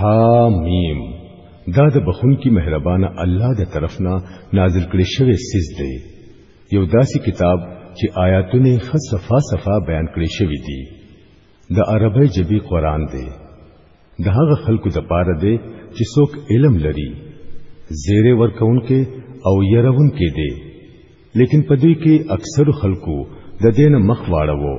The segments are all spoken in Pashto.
حامیم دا د بخون کی مهربانه الله د طرفنا نازل کړي شوی سیز دی یو داسې کتاب چې آیاتونه خصفا صفا بیان کړي شوی دی د عربی جبی قران دی د هغه خلکو د پاره دی چې څوک علم لري زیره ورکون کې او يرون کې دی لیکن پدوی کې اکثر خلکو د دین مخ واړو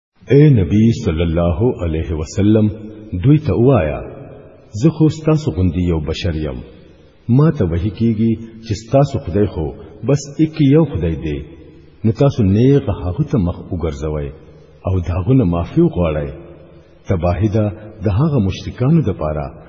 اے نبی صلی الله علیه وسلم دوی ته وایا زه خو تاسو غوندي یو بشر یم ما ته وحی کیږي چې تاسو خدای خو بس یک یو خدای دی نو تاسو نیغ هغه ته مخ وګرځوي او داغونه معافي وغواړي تباهی ده د هغه مشرکانو د پاره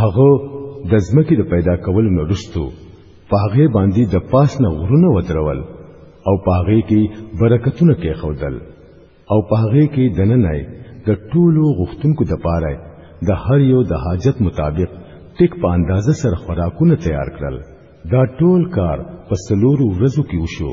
هغه د ځمکې د پیدا کولو نه رستو په هغه باندې د پاس نه غرونه ودرول او په هغه کې برکتونه کې خودل او په هغه کې دننه د ټولو غختونکو د پاره د هر یو د حاجت مطابق ټیک په اندازه سره خوراکونه تیار کړل دا ټول کار په سلورو ورځو کې وشو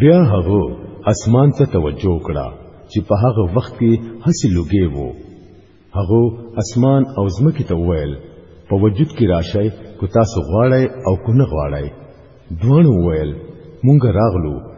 بیا هغه اسمان ته توجه کړه چې په هغه وخت کې هسې لګي وو هغه اسمان او زمکه ته وویل په وجود کې راشي کو تاسو غواړی او کو نه غواړی دوه وویل مونږ راغلو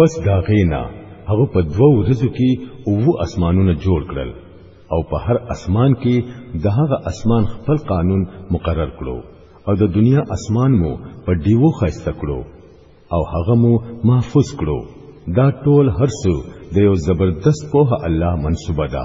پس دا غینا هغه په دوو ورځو کې اوو اسمانونه جوړ کړل او په هر اسمان کې د هغه اسمان خپل قانون مقرر کړو او د دنیا اسمان مو په دیوو خسته کړو او هغه مو محفوظ کړو دا ټول هرڅو د یو زبردست په الله منسوبه ده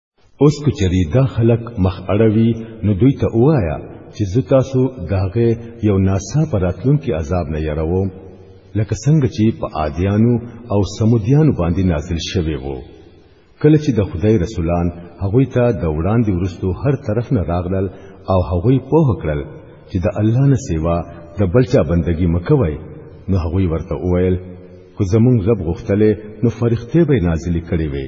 اوس که چری دا خلک مخ اړوي نو دوی ته وایا چې زه تاسو داغه یو ناسا پر راتلونکي عذاب نه یروم لکه څنګه چې په عادیانو او سمودیانو باندې نازل شوی وو کله چې د خدای رسولان هغوی ته د وړاندې ورستو هر طرف نه راغلل او هغوی په هکړل چې د الله نه سیوا د بلچا بندگی مکوي نو هغوی ورته وویل خو زمونږ رب غوښتلې نو فرښتې به نازلې کړې وي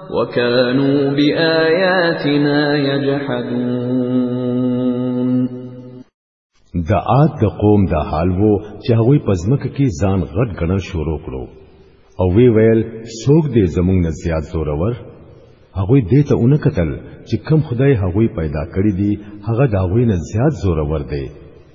وكانوا بآياتنا يجحدون د عاد د قوم د حال وو چې هغه په ځمکه کې ځان غټ غنل شروع کړو او وی ویل څوک دې زمونږ نه زیات زورور هغه دې ته اونې قتل چې کم خدای هغه پیدا کړی دی هغه دا غوینه زیات زورور دی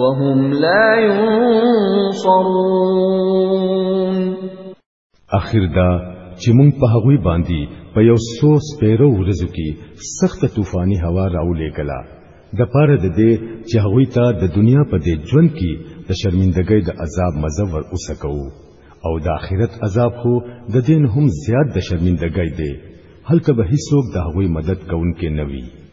وهم لا ينصرون اخر دا چې مونږ په هغوی باندې په یو څو سپیرو ورځو کې سخت طوفاني هوا راولې کلا د پاره د دې چې هغوی ته د دنیا په دې ژوند کې د شرمندګۍ د عذاب مزه ور اوسکو او د آخرت عذاب خو د دین هم زیات د شرمندګۍ دی هلته به هیڅوک د هغوی مدد کوونکې نه وي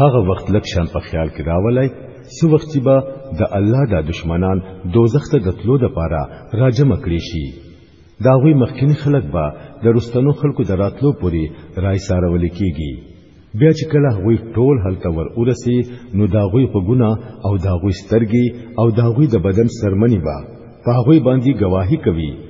هغه وخت لک شان په خیال کې راولای سو وخت چې به د الله د دشمنان دوزخ ته د تلو د پاره راجم کړی شي دا غوي مخکینی خلک به د رستنو خلکو د راتلو پوري رای سارول کیږي بیا چې کله غوي ټول هلته ور ورسي نو دا غوي په ګنا او دا غوي سترګي او دا غوي د بدن سرمنی به په غوي باندې گواهی کوي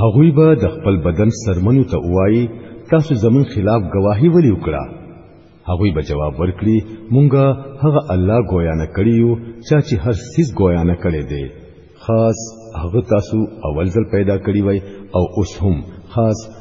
هغوی به د خپل بدن سرمنو ته وایي تاسو زمون خلاف گواهی ولی وکړه هغوی به جواب ورکړي مونږه هغه الله گویا نه کړیو چا چې هر سیز گویا نه کړی دی خاص هغه تاسو اول ځل پیدا کړی وای او اوس هم خاص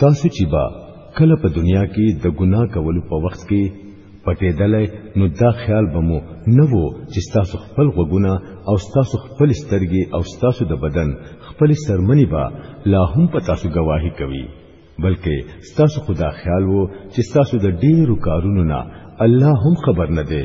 تاسو چې با کله په دنیا کې د ګناه کولو په وخت کې پټېدلې نو دا خیال به مو نه وو چې تاسو خپل غوګونه او تاسو خپل سترګې او تاسو د بدن خپل سرمنی به لا هم په تاسو گواهی کوي بلکې تاسو خدا خیال وو چې تاسو د ډیرو کارونو نه الله هم خبر نه دی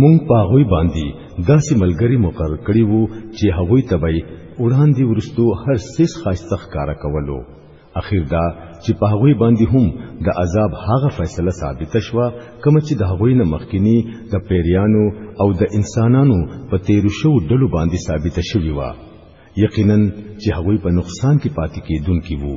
مونږ په هغوی باندې داسې ملګری مقرر کړی وو چې هغوی ته به وړاندې ورستو هر سیس خاصه ښکارا کولو اخیر دا چې په هغوی باندې هم د عذاب هغه فیصله ثابت شوه کوم چې د هغوی نه مخکینی د پیریانو او د انسانانو په تیر شو ډلو باندې ثابت شوی و یقینا چې هغوی په نقصان کې پاتې کېدونکي وو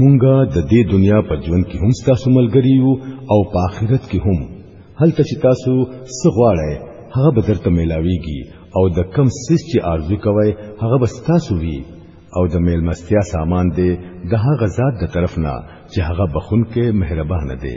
مونږه د دې دنیا په ژوند کې هم تاسو ملګری یو او په آخرت کې هم هلته چې تاسو څه غواړئ هغه به درته میلاویږي او د کم سیس چې آرزو کوئ هغه به تاسو وي او د میلمستیا سامان دی د هغه ذات د طرف نه چې هغه بخون کې مهربان دی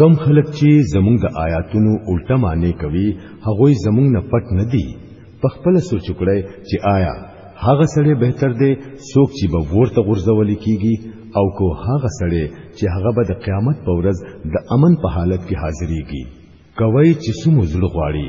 کم خلک چې زمونږ د آیاتونو الټه معنی کوي هغه زمونږ نه پټ نه دي په خپل سوچ کړی چې آیا هغه سړی بهتر دی څوک چې به ورته غرزول کیږي او کو هغه سړی چې هغه به د قیامت په ورځ د امن په حالت کې حاضرېږي کوي چې سمو زړه غواړي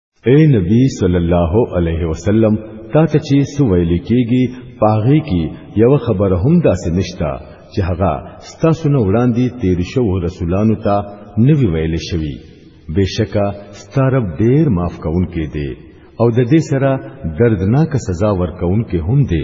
اے نبی صلی الله علیه وسلم تا ته چې سویل کېږي پاغي کې یو خبر هم داسې نشتا چې هغه ستاسو نه وړاندې تیر شو رسولانو ته نوی ویل شوی بشکا ستارب ډیر معاف کون کې دی او د دې سره دردناک سزا ورکون کې هم دی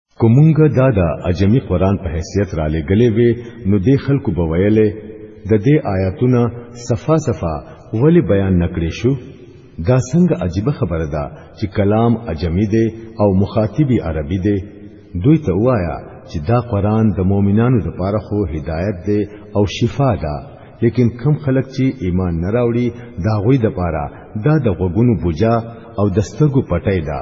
کومنګ دا د اجمی قران په حیثیت را لګلې وې نو د خلکو بویلې د دې آیاتونه صفه صفه ولی بیان نکړې شو دا څنګه عجیب خبره ده چې کلام اجمی دی او مخاطبی عربی دی دوی ته وایا چې دا قران د مؤمنانو لپاره خو هدایت دی او شفا ده لیکن کم خلک چې ایمان نه راوړي دا غوي د پاره دا د غوګونو بوجا او دستګو پټای ده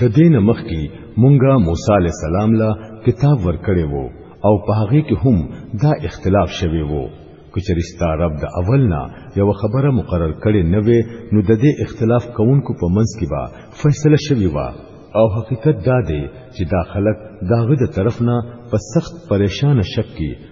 د دین مخکې مونږه موسی علی السلام له کتاب ورکړې وو او په هغه کې هم دا اختلاف شوی وو کچری ستا رب د اول نه یو خبره مقرر کړي نه وي نو د دې اختلاف کوونکو په منځ کې به فیصله شوی و او حقیقت دا دی چې دا خلک داغه د طرف نه په سخت پریشان شک کې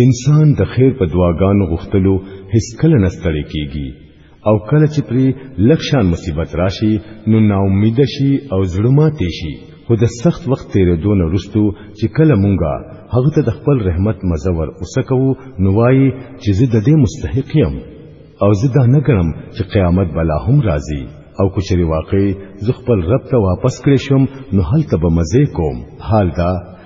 انسان د خیر په دعاګانو غوښتلو هیڅ کله نه ستړی کیږي او کله چې پرې لکشان مصیبت راشي نو ناامید شي او زړه ماتې شي خو د سخت وخت تیرېدو نه وروسته چې کله مونږه هغه ته د خپل رحمت مزور وسکو نو وایي چې زه د دې مستحق یم او زه دا نه ګڼم چې قیامت بلا هم راځي او کچری واقع زه خپل رب ته واپس کړی شم نو هلته به مزه کوم حال دا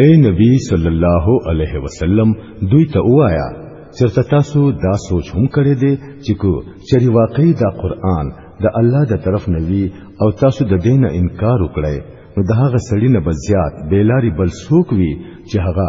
اے نبی صلی الله علیه وسلم دوی ته وایا چرته تاسو دا سوچ هم کړی دی چې کو چری واقعي دا قران د الله د طرف نه وی او تاسو د دینه انکار وکړی نو د هغه سړی نه بزیات بیلاری بل سوک وی چې هغه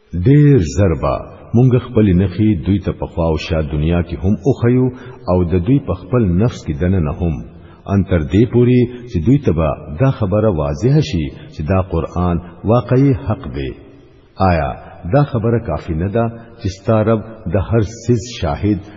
ډیر زربا مونږ خپل نخي دوی ته په خواو شا دنیا کې هم اوخیو او د دوی په خپل نفس کې دنه نه هم ان تر دې پوري چې دوی ته به دا خبره واضح شي چې دا قران واقعي حق دی آیا دا خبره کافی نه ده چې ستارب د هر سیز شاهد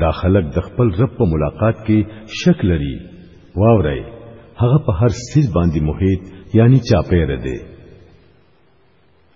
دا خلک د خپل رب په ملاقات کې شک لري واوري هغه په هر سیز باندې محیط یعنی چاپیره دی